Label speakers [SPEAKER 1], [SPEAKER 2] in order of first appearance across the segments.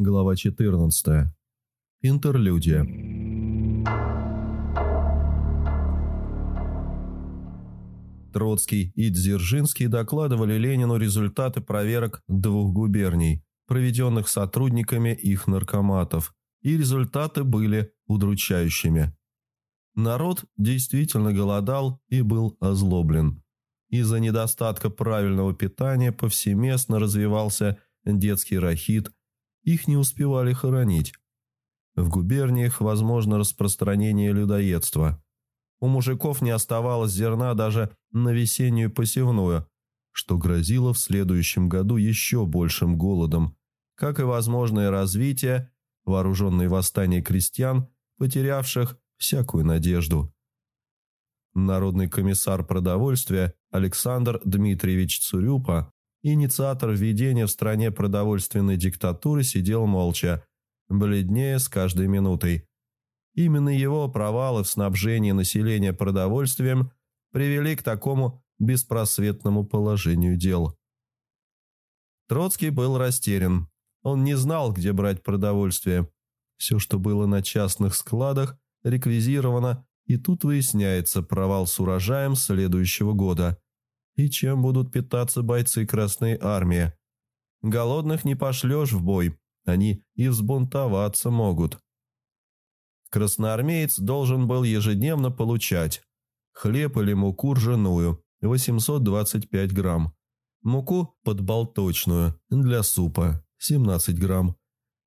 [SPEAKER 1] Глава 14. Интерлюдия. Троцкий и Дзержинский докладывали Ленину результаты проверок двух губерний, проведенных сотрудниками их наркоматов, и результаты были удручающими. Народ действительно голодал и был озлоблен. Из-за недостатка правильного питания повсеместно развивался детский рахит, их не успевали хоронить. В губерниях возможно распространение людоедства. У мужиков не оставалось зерна даже на весеннюю посевную, что грозило в следующем году еще большим голодом, как и возможное развитие вооруженной восстания крестьян, потерявших всякую надежду. Народный комиссар продовольствия Александр Дмитриевич Цурюпа, инициатор введения в стране продовольственной диктатуры, сидел молча, бледнее с каждой минутой. Именно его провалы в снабжении населения продовольствием привели к такому беспросветному положению дел. Троцкий был растерян. Он не знал, где брать продовольствие. Все, что было на частных складах, реквизировано и тут выясняется провал с урожаем следующего года. И чем будут питаться бойцы Красной Армии? Голодных не пошлешь в бой, они и взбунтоваться могут. Красноармеец должен был ежедневно получать хлеб или муку ржаную 825 грамм, муку подболточную для супа 17 грамм,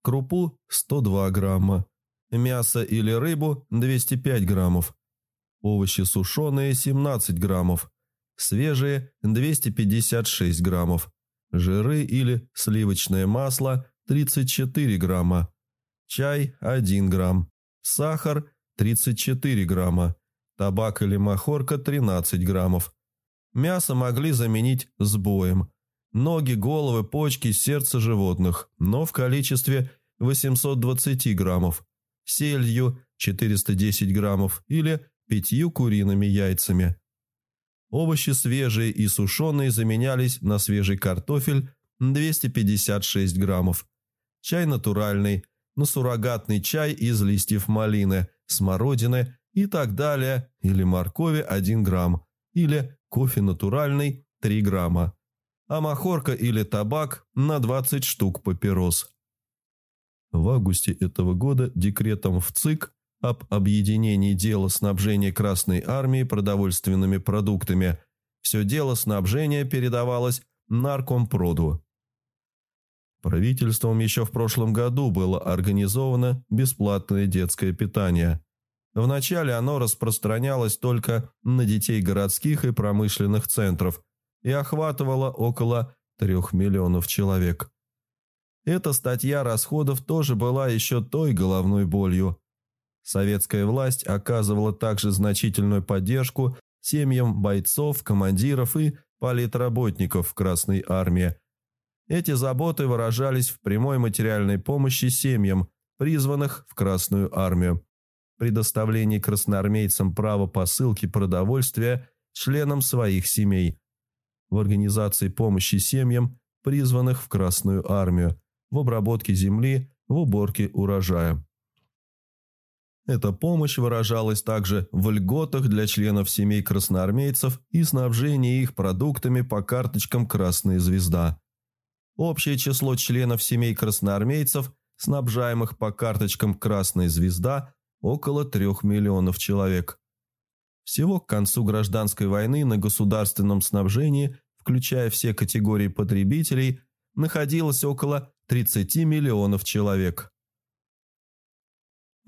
[SPEAKER 1] крупу 102 грамма, мясо или рыбу 205 граммов, овощи сушеные 17 граммов, свежие 256 граммов, жиры или сливочное масло 34 грамма, чай 1 грамм, сахар 34 грамма, табак или махорка 13 граммов. Мясо могли заменить сбоем. Ноги, головы, почки, сердце животных, но в количестве 820 граммов сельдью 410 граммов или пятью куриными яйцами. Овощи свежие и сушеные заменялись на свежий картофель 256 граммов, чай натуральный, на суррогатный чай из листьев малины, смородины и так далее, или моркови 1 грамм, или кофе натуральный 3 грамма, а махорка или табак на 20 штук папирос. В августе этого года декретом в ЦИК об объединении дела снабжения Красной Армии продовольственными продуктами все дело снабжения передавалось Наркомпроду. Правительством еще в прошлом году было организовано бесплатное детское питание. Вначале оно распространялось только на детей городских и промышленных центров и охватывало около трех миллионов человек. Эта статья расходов тоже была еще той головной болью. Советская власть оказывала также значительную поддержку семьям бойцов, командиров и политработников Красной Армии. Эти заботы выражались в прямой материальной помощи семьям, призванных в Красную Армию, предоставлении красноармейцам права посылки продовольствия членам своих семей, в организации помощи семьям, призванных в Красную Армию, в обработке земли, в уборке урожая. Эта помощь выражалась также в льготах для членов семей красноармейцев и снабжении их продуктами по карточкам «Красная звезда». Общее число членов семей красноармейцев, снабжаемых по карточкам «Красная звезда», около трех миллионов человек. Всего к концу гражданской войны на государственном снабжении, включая все категории потребителей, находилось около 30 миллионов человек.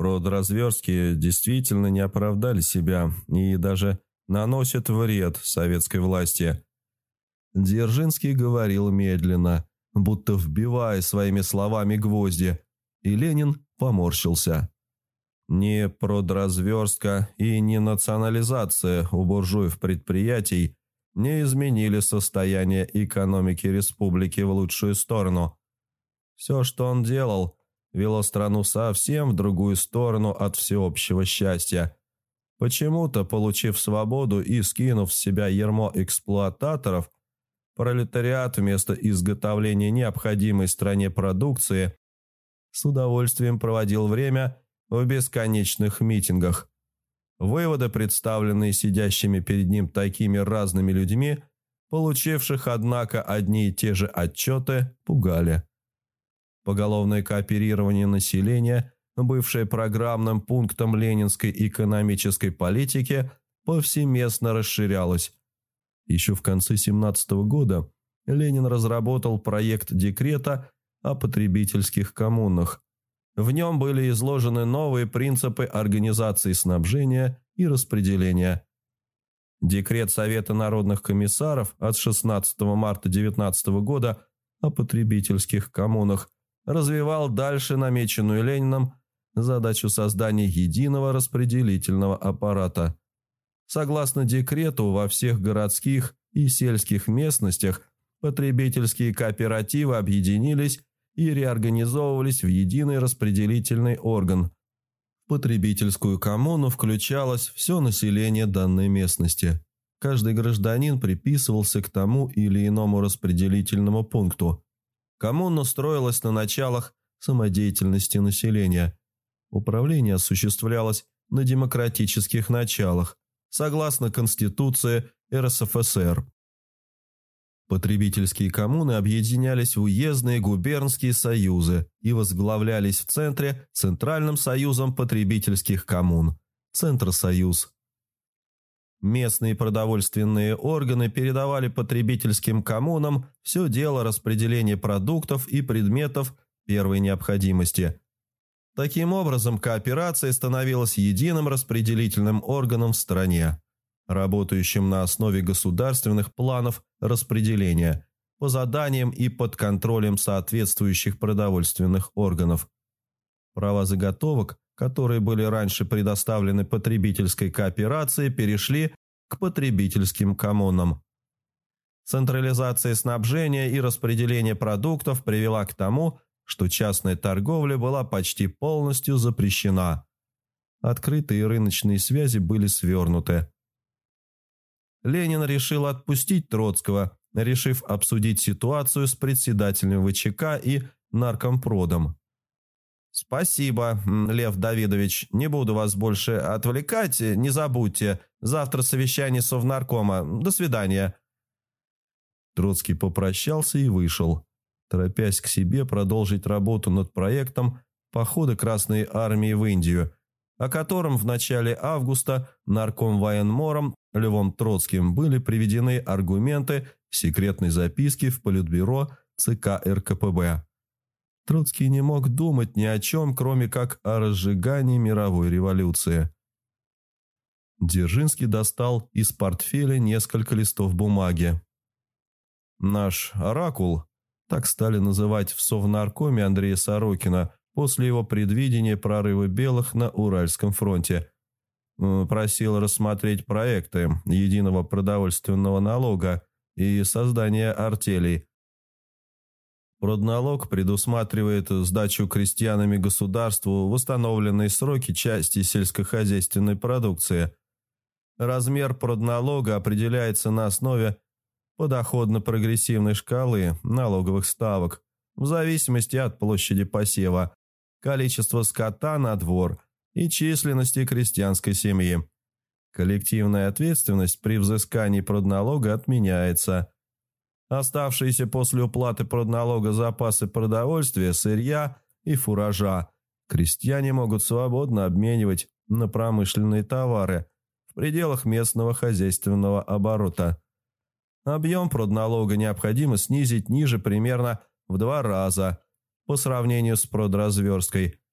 [SPEAKER 1] Продразверстки действительно не оправдали себя и даже наносят вред советской власти. Дзержинский говорил медленно, будто вбивая своими словами гвозди, и Ленин поморщился. Ни продразверстка и ни национализация у буржуев предприятий не изменили состояние экономики республики в лучшую сторону. Все, что он делал, вело страну совсем в другую сторону от всеобщего счастья. Почему-то, получив свободу и скинув с себя ермо эксплуататоров, пролетариат вместо изготовления необходимой стране продукции с удовольствием проводил время в бесконечных митингах. Выводы, представленные сидящими перед ним такими разными людьми, получивших, однако, одни и те же отчеты, пугали. Поголовное кооперирование населения, бывшее программным пунктом ленинской экономической политики, повсеместно расширялось. Еще в конце 17 года Ленин разработал проект декрета о потребительских коммунах. В нем были изложены новые принципы организации снабжения и распределения. Декрет Совета народных комиссаров от 16 марта 19 года о потребительских коммунах развивал дальше намеченную Лениным задачу создания единого распределительного аппарата. Согласно декрету, во всех городских и сельских местностях потребительские кооперативы объединились и реорганизовывались в единый распределительный орган. В потребительскую коммуну включалось все население данной местности. Каждый гражданин приписывался к тому или иному распределительному пункту. Коммуна строилась на началах самодеятельности населения. Управление осуществлялось на демократических началах, согласно Конституции РСФСР. Потребительские коммуны объединялись в уездные губернские союзы и возглавлялись в центре Центральным союзом потребительских коммун – Центросоюз. Местные продовольственные органы передавали потребительским коммунам все дело распределения продуктов и предметов первой необходимости. Таким образом, кооперация становилась единым распределительным органом в стране работающим на основе государственных планов распределения по заданиям и под контролем соответствующих продовольственных органов. Права заготовок, которые были раньше предоставлены потребительской кооперации, перешли к потребительским коммунам. Централизация снабжения и распределения продуктов привела к тому, что частная торговля была почти полностью запрещена. Открытые рыночные связи были свернуты. Ленин решил отпустить Троцкого, решив обсудить ситуацию с председателем ВЧК и наркомпродом. «Спасибо, Лев Давидович. Не буду вас больше отвлекать. Не забудьте. Завтра совещание Совнаркома. До свидания». Троцкий попрощался и вышел, торопясь к себе продолжить работу над проектом похода Красной Армии в Индию, о котором в начале августа нарком военмором Львом Троцким были приведены аргументы секретной записки в Политбюро ЦК РКПБ. Троцкий не мог думать ни о чем, кроме как о разжигании мировой революции. Дзержинский достал из портфеля несколько листов бумаги. Наш «Оракул», так стали называть в Совнаркоме Андрея Сорокина после его предвидения прорыва белых на Уральском фронте – Э, просил рассмотреть проекты единого продовольственного налога и создания артелей. Продналог предусматривает сдачу крестьянами государству в установленные сроки части сельскохозяйственной продукции. Размер продналога определяется на основе подоходно-прогрессивной шкалы налоговых ставок в зависимости от площади посева, количества скота на двор – и численности крестьянской семьи. Коллективная ответственность при взыскании продналога отменяется. Оставшиеся после уплаты продналога запасы продовольствия, сырья и фуража крестьяне могут свободно обменивать на промышленные товары в пределах местного хозяйственного оборота. Объем продналога необходимо снизить ниже примерно в два раза по сравнению с продразверсткой –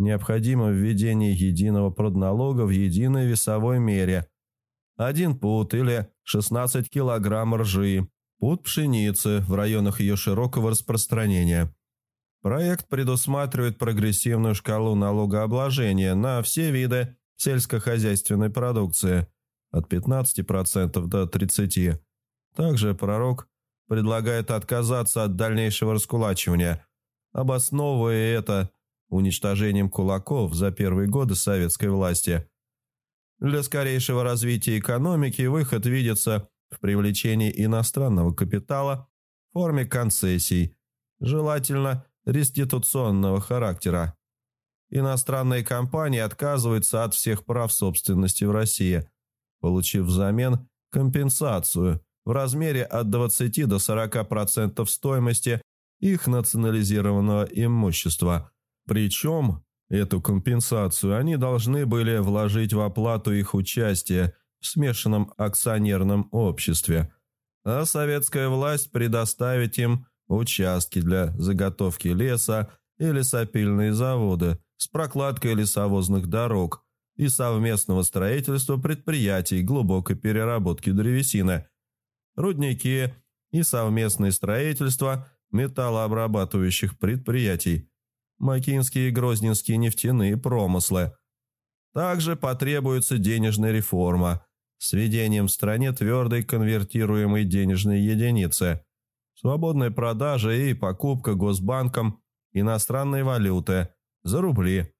[SPEAKER 1] необходимо введение единого продналога в единой весовой мере. Один пуд или 16 килограмм ржи, пуд пшеницы в районах ее широкого распространения. Проект предусматривает прогрессивную шкалу налогообложения на все виды сельскохозяйственной продукции от 15% до 30%. Также пророк предлагает отказаться от дальнейшего раскулачивания, обосновывая это уничтожением кулаков за первые годы советской власти. Для скорейшего развития экономики выход видится в привлечении иностранного капитала в форме концессий, желательно реституционного характера. Иностранные компании отказываются от всех прав собственности в России, получив взамен компенсацию в размере от 20 до 40% стоимости их национализированного имущества. Причем эту компенсацию они должны были вложить в оплату их участия в смешанном акционерном обществе, а советская власть предоставить им участки для заготовки леса и лесопильные заводы с прокладкой лесовозных дорог и совместного строительства предприятий глубокой переработки древесины, рудники и совместное строительство металлообрабатывающих предприятий, макинские и грозненские нефтяные промыслы. Также потребуется денежная реформа с введением в стране твердой конвертируемой денежной единицы, свободной продажи и покупка Госбанком иностранной валюты за рубли.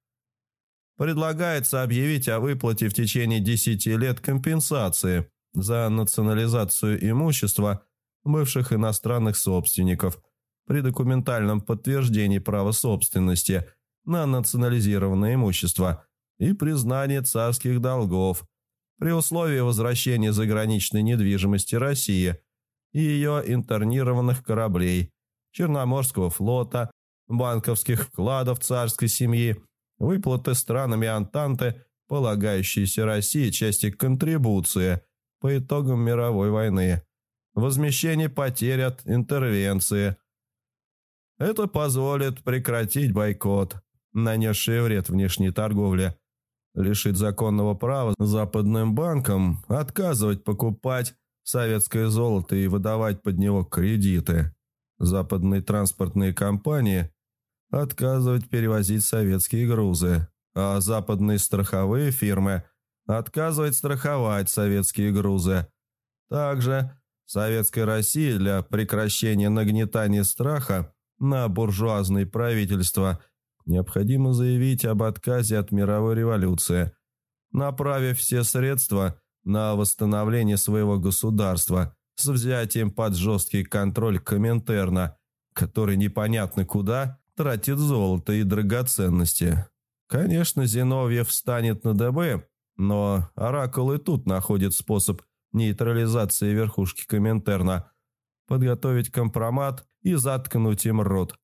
[SPEAKER 1] Предлагается объявить о выплате в течение 10 лет компенсации за национализацию имущества бывших иностранных собственников – при документальном подтверждении права собственности на национализированное имущество и признании царских долгов при условии возвращения заграничной недвижимости России и ее интернированных кораблей, Черноморского флота, банковских вкладов царской семьи, выплаты странами Антанты, полагающиеся России части контрибуции по итогам мировой войны, возмещение потерь от интервенции, это позволит прекратить бойкот, нанесший вред внешней торговле, лишит законного права западным банкам отказывать покупать советское золото и выдавать под него кредиты. Западные транспортные компании отказывать перевозить советские грузы, а западные страховые фирмы отказывать страховать советские грузы. Также Советской России для прекращения нагнетания страха на буржуазное правительство, необходимо заявить об отказе от мировой революции, направив все средства на восстановление своего государства с взятием под жесткий контроль Коминтерна, который непонятно куда тратит золото и драгоценности. Конечно, Зиновьев встанет на ДБ, но Оракул и тут находит способ нейтрализации верхушки Коминтерна, подготовить компромат и заткнуть им рот.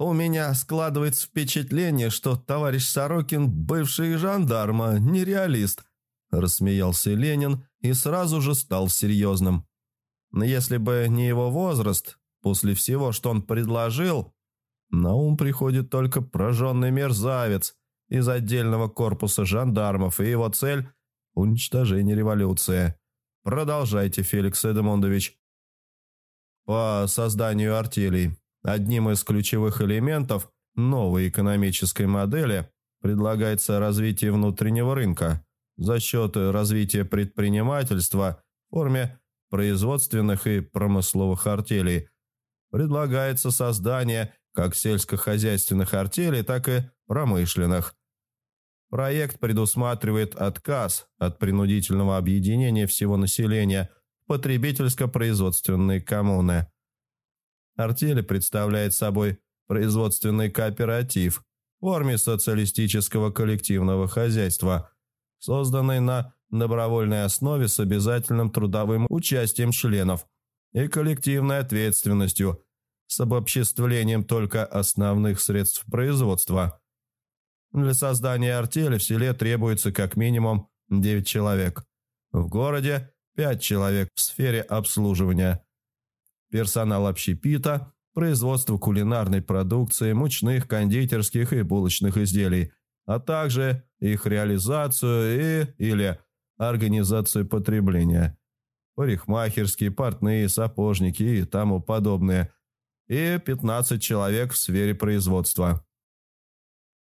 [SPEAKER 1] У меня складывается впечатление, что товарищ Сорокин – бывший жандарма, нереалист. Рассмеялся Ленин и сразу же стал серьезным. Но если бы не его возраст, после всего, что он предложил, на ум приходит только прожженный мерзавец из отдельного корпуса жандармов и его цель – уничтожение революции. Продолжайте, Феликс Эдмондович по созданию артелей. Одним из ключевых элементов новой экономической модели предлагается развитие внутреннего рынка за счет развития предпринимательства в форме производственных и промысловых артелей. Предлагается создание как сельскохозяйственных артелей, так и промышленных. Проект предусматривает отказ от принудительного объединения всего населения – потребительско-производственной коммуны. Артели представляет собой производственный кооператив в форме социалистического коллективного хозяйства, созданный на добровольной основе с обязательным трудовым участием членов и коллективной ответственностью с обобществлением только основных средств производства. Для создания артели в селе требуется как минимум 9 человек. В городе пять человек в сфере обслуживания, персонал общепита, производство кулинарной продукции, мучных, кондитерских и булочных изделий, а также их реализацию и или организацию потребления, парикмахерские, портные, сапожники и тому подобное, и 15 человек в сфере производства.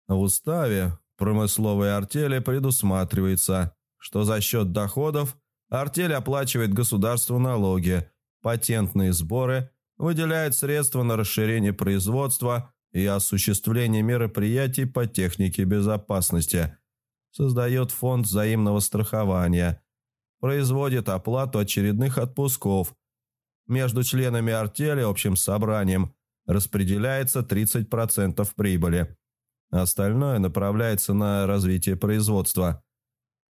[SPEAKER 1] В уставе промысловой артели предусматривается, что за счет доходов Артель оплачивает государству налоги, патентные сборы, выделяет средства на расширение производства и осуществление мероприятий по технике безопасности, создает фонд взаимного страхования, производит оплату очередных отпусков. Между членами артели общим собранием распределяется 30% прибыли. Остальное направляется на развитие производства.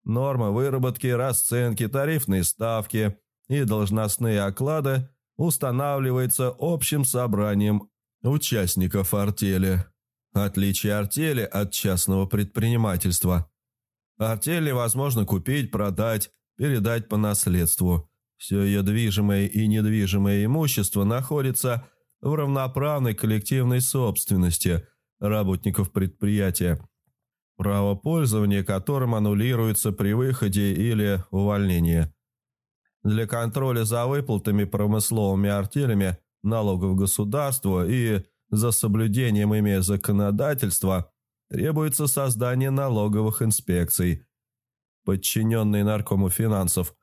[SPEAKER 1] Нормы выработки, расценки, тарифные ставки и должностные оклады устанавливаются общим собранием участников артели. Отличие артели от частного предпринимательства. Артель невозможно купить, продать, передать по наследству. Все ее движимое и недвижимое имущество находится в равноправной коллективной собственности работников предприятия, право пользования которым аннулируется при выходе или увольнении. Для контроля за выплатами промысловыми артелями налогов государству и за соблюдением ими законодательства требуется создание налоговых инспекций, подчиненные наркому финансов,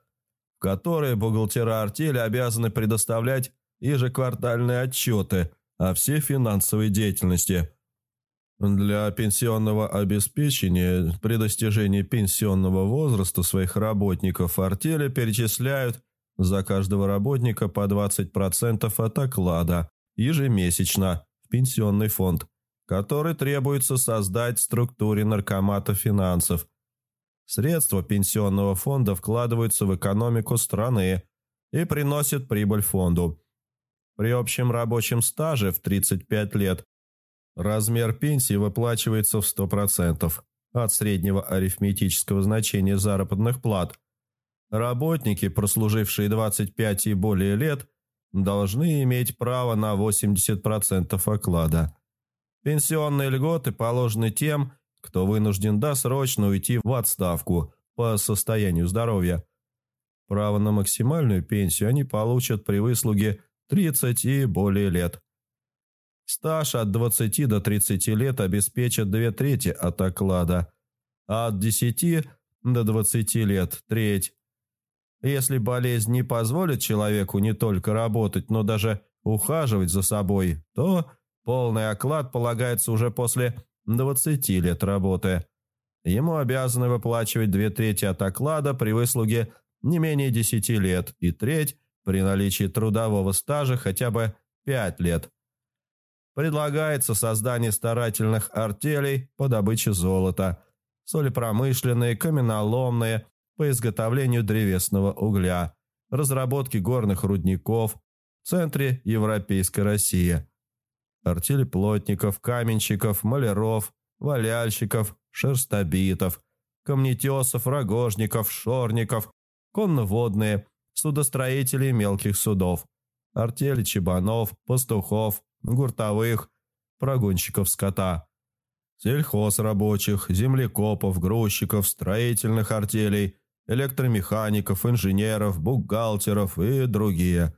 [SPEAKER 1] в которые бухгалтера артели обязаны предоставлять ежеквартальные отчеты о всей финансовой деятельности. Для пенсионного обеспечения при достижении пенсионного возраста своих работников артели перечисляют за каждого работника по 20% от оклада ежемесячно в пенсионный фонд, который требуется создать в структуре наркомата финансов. Средства пенсионного фонда вкладываются в экономику страны и приносят прибыль фонду. При общем рабочем стаже в 35 лет размер пенсии выплачивается в 100% от среднего арифметического значения заработных плат. Работники, прослужившие 25 и более лет, должны иметь право на 80% оклада. Пенсионные льготы положены тем, кто вынужден досрочно уйти в отставку по состоянию здоровья. Право на максимальную пенсию они получат при выслуге 30 и более лет. Стаж от 20 до 30 лет обеспечит две трети от оклада, а от 10 до 20 лет – треть. Если болезнь не позволит человеку не только работать, но даже ухаживать за собой, то полный оклад полагается уже после 20 лет работы. Ему обязаны выплачивать две трети от оклада при выслуге не менее 10 лет и треть при наличии трудового стажа хотя бы 5 лет. Предлагается создание старательных артелей по добыче золота, солепромышленные, каменоломные, по изготовлению древесного угля, разработке горных рудников в центре Европейской России. Артели плотников, каменщиков, маляров, валяльщиков, шерстобитов, камнетесов, рогожников, шорников, конноводные, судостроители мелких судов, артели чебанов, пастухов, гуртовых, прогонщиков скота, сельхозрабочих, землекопов, грузчиков, строительных артелей, электромехаников, инженеров, бухгалтеров и другие.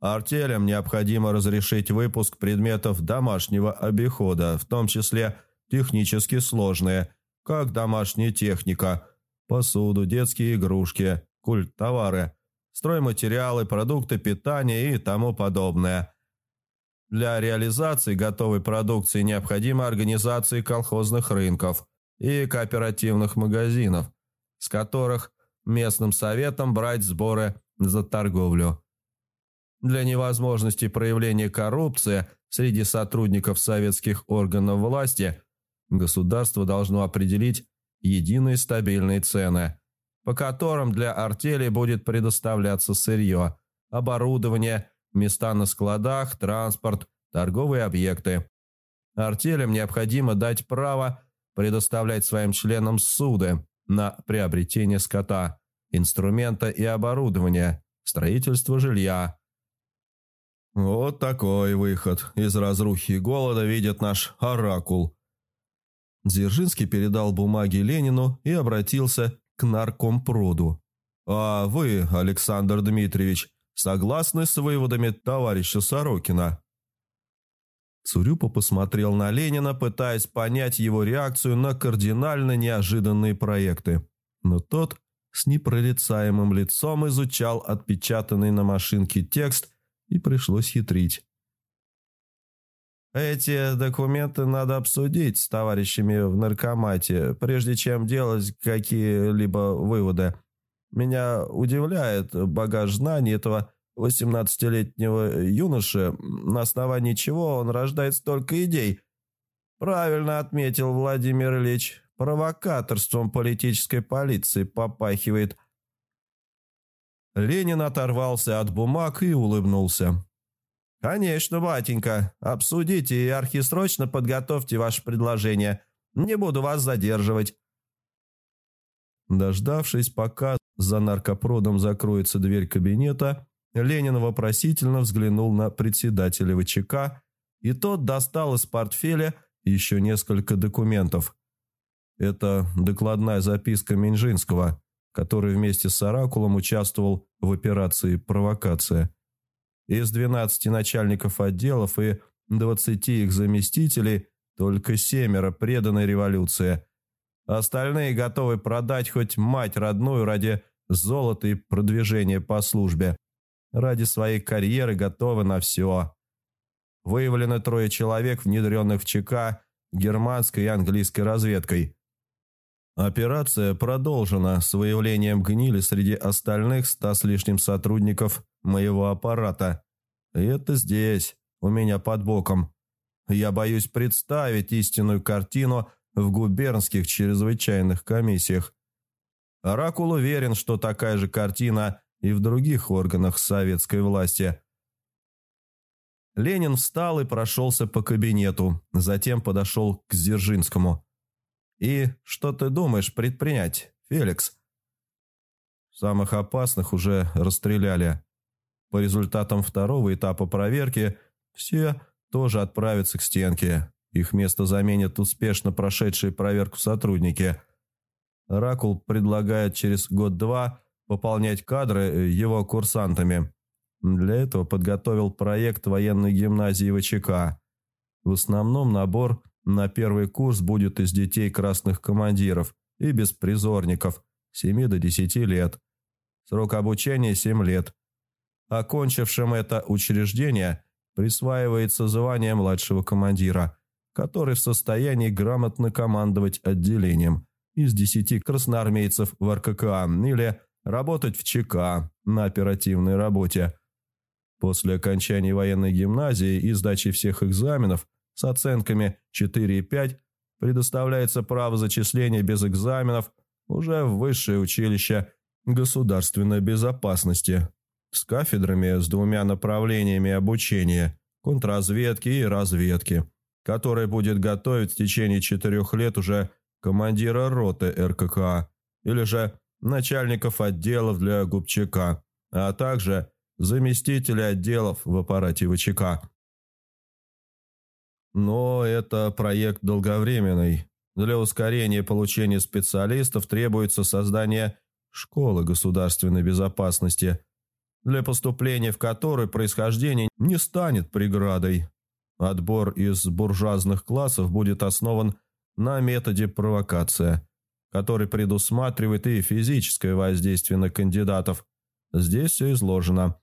[SPEAKER 1] Артелям необходимо разрешить выпуск предметов домашнего обихода, в том числе технически сложные, как домашняя техника, посуду, детские игрушки, культ-товары, стройматериалы, продукты питания и тому подобное. Для реализации готовой продукции необходима организация колхозных рынков и кооперативных магазинов – с которых местным советом брать сборы за торговлю. Для невозможности проявления коррупции среди сотрудников советских органов власти государство должно определить единые стабильные цены, по которым для артели будет предоставляться сырье, оборудование, места на складах, транспорт, торговые объекты. Артелям необходимо дать право предоставлять своим членам суды, на приобретение скота, инструмента и оборудования, строительство жилья. Вот такой выход из разрухи и голода видит наш оракул. Дзержинский передал бумаги Ленину и обратился к наркомпроду. «А вы, Александр Дмитриевич, согласны с выводами товарища Сорокина?» Цурюпа посмотрел на Ленина, пытаясь понять его реакцию на кардинально неожиданные проекты. Но тот с непролицаемым лицом изучал отпечатанный на машинке текст и пришлось хитрить. «Эти документы надо обсудить с товарищами в наркомате, прежде чем делать какие-либо выводы. Меня удивляет багаж знаний этого 18-летнего юноши, на основании чего он рождает столько идей. Правильно отметил Владимир Ильич, провокаторством политической полиции попахивает. Ленин оторвался от бумаг и улыбнулся. «Конечно, батенька. Обсудите и архисрочно подготовьте ваше предложение. Не буду вас задерживать». Дождавшись, пока за наркопродом закроется дверь кабинета, Ленин вопросительно взглянул на председателя ВЧК, и тот достал из портфеля еще несколько документов. Это докладная записка Минжинского, который вместе с Оракулом участвовал в операции «Провокация». Из 12 начальников отделов и 20 их заместителей только семеро преданы революции. Остальные готовы продать хоть мать родную ради золота и продвижения по службе. Ради своей карьеры готовы на все. Выявлены трое человек, внедренных в ЧК германской и английской разведкой. Операция продолжена с выявлением гнили среди остальных ста с лишним сотрудников моего аппарата. И это здесь, у меня под боком. Я боюсь представить истинную картину в губернских чрезвычайных комиссиях. Оракул уверен, что такая же картина и в других органах советской власти. Ленин встал и прошелся по кабинету, затем подошел к Дзержинскому. «И что ты думаешь предпринять, Феликс?» Самых опасных уже расстреляли. По результатам второго этапа проверки все тоже отправятся к стенке. Их место заменят успешно прошедшие проверку сотрудники. Ракул предлагает через год-два пополнять кадры э, его курсантами. Для этого подготовил проект военной гимназии ВЧК. В основном набор на первый курс будет из детей красных командиров и беспризорников 7 до 10 лет. Срок обучения 7 лет. Окончившим это учреждение присваивается звание младшего командира, который в состоянии грамотно командовать отделением из 10 красноармейцев в РККА или работать в ЧК на оперативной работе. После окончания военной гимназии и сдачи всех экзаменов с оценками 4 и 5 предоставляется право зачисления без экзаменов уже в высшее училище государственной безопасности с кафедрами с двумя направлениями обучения – контрразведки и разведки, которая будет готовить в течение четырех лет уже командира роты РККА или же начальников отделов для ГУПЧК, а также заместителей отделов в аппарате ВЧК. Но это проект долговременный. Для ускорения получения специалистов требуется создание школы государственной безопасности, для поступления в которой происхождение не станет преградой. Отбор из буржуазных классов будет основан на методе провокация – который предусматривает и физическое воздействие на кандидатов. Здесь все изложено.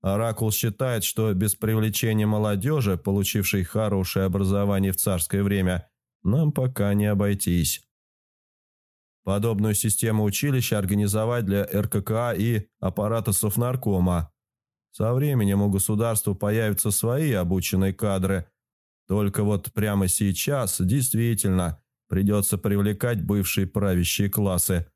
[SPEAKER 1] Оракул считает, что без привлечения молодежи, получившей хорошее образование в царское время, нам пока не обойтись. Подобную систему училища организовать для РККА и аппарата Совнаркома. Со временем у государства появятся свои обученные кадры. Только вот прямо сейчас действительно Придется привлекать бывшие правящие классы.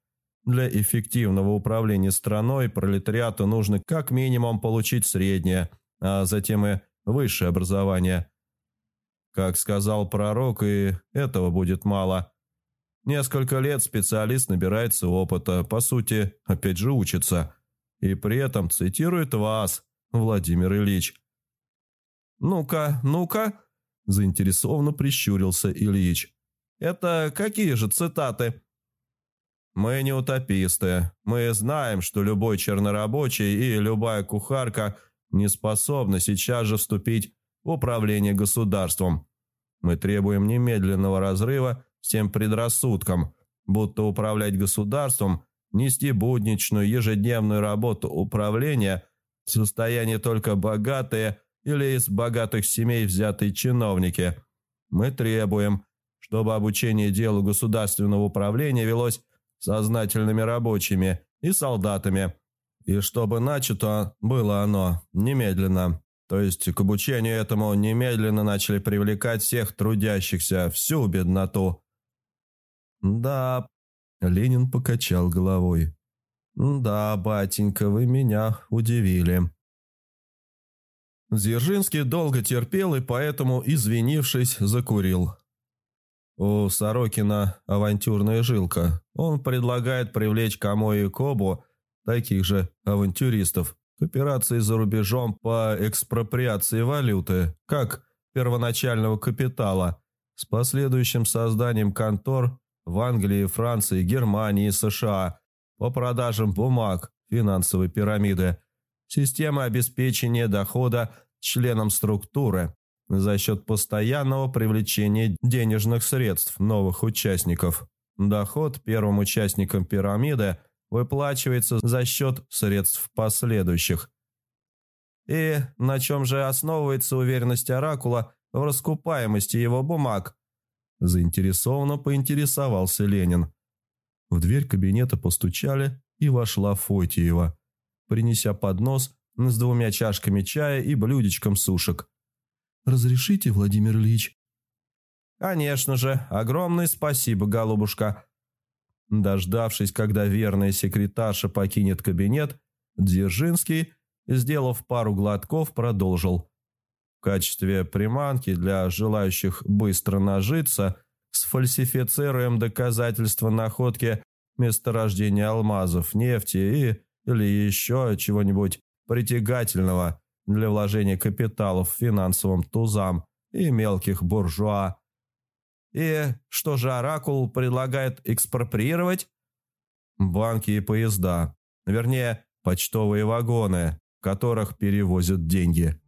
[SPEAKER 1] Для эффективного управления страной пролетариату нужно как минимум получить среднее, а затем и высшее образование. Как сказал пророк, и этого будет мало. Несколько лет специалист набирается опыта, по сути, опять же учится. И при этом цитирует вас, Владимир Ильич. «Ну-ка, ну-ка», – заинтересованно прищурился Ильич. Это какие же цитаты? Мы не утописты. Мы знаем, что любой чернорабочий и любая кухарка не способны сейчас же вступить в управление государством. Мы требуем немедленного разрыва всем предрассудкам, будто управлять государством, нести будничную ежедневную работу управления в состоянии только богатые или из богатых семей взятые чиновники. Мы требуем, чтобы обучение делу государственного управления велось сознательными рабочими и солдатами, И чтобы начато было оно немедленно. То есть к обучению этому немедленно начали привлекать всех трудящихся, всю бедноту. Да, Ленин покачал головой. Да, батенька, вы меня удивили. Дзержинский долго терпел и поэтому, извинившись, закурил. У Сорокина авантюрная жилка. Он предлагает привлечь Камо и Кобу, таких же авантюристов, к операции за рубежом по экспроприации валюты, как первоначального капитала, с последующим созданием контор в Англии, Франции, Германии США по продажам бумаг финансовой пирамиды, системы обеспечения дохода членам структуры за счет постоянного привлечения денежных средств новых участников. Доход первым участникам пирамиды выплачивается за счет средств последующих. И на чем же основывается уверенность Оракула в раскупаемости его бумаг? Заинтересованно поинтересовался Ленин. В дверь кабинета постучали, и вошла Фотиева, принеся поднос с двумя чашками чая и блюдечком сушек. «Разрешите, Владимир Ильич?» «Конечно же. Огромное спасибо, голубушка». Дождавшись, когда верная секретарша покинет кабинет, Дзержинский, сделав пару глотков, продолжил. Качестве приманки для желающих быстро нажиться сфальсифицируем доказательства находки месторождения алмазов, нефти и или еще чего-нибудь притягательного для вложения капиталов финансовым тузам и мелких буржуа. И что же Оракул предлагает экспроприировать? Банки и поезда. Вернее, почтовые вагоны, в которых перевозят деньги.